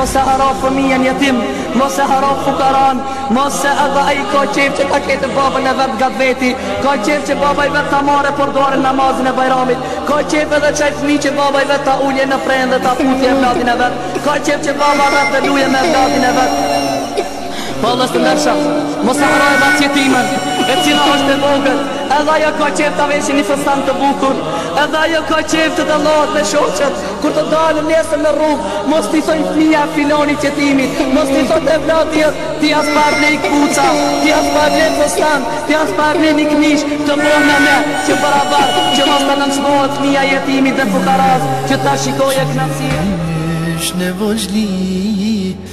Mos e harro fëmijën jetim, mos e harro fukaran, mos se edhe ai ka qejf që ta ketë babën e vet ngat veti, ka qejf që baba i vet ta marre për dore namazin e bajramit, ka qejf edhe qaj fëmijë që baba i vet ta ulje në prehën dhe ta puthje evladin e vet, ka qejf që baba i vet të luje me evladin e vet. Vllazën të ndershëm, mos e harro edhe at jetimen, e cila është e vogët, edhe ajo ka qef ta veshin një fustan të bukur, edhe ajo ka qef të dallohet me shoqet, kur të dalë nesër në rrugë, mos t'i thojnë fmija e filanit jetimit, mos t'i thot evladi jot, ti as pa ble i këpuca, ti as pa ble fustan, ti as pa ble një këmish, të bojnë me me, që barabar, që mos të nënçmohet fmija jetimit dhe fukaras, që ta shikoje knaqësinë. Jetimi është nevojli,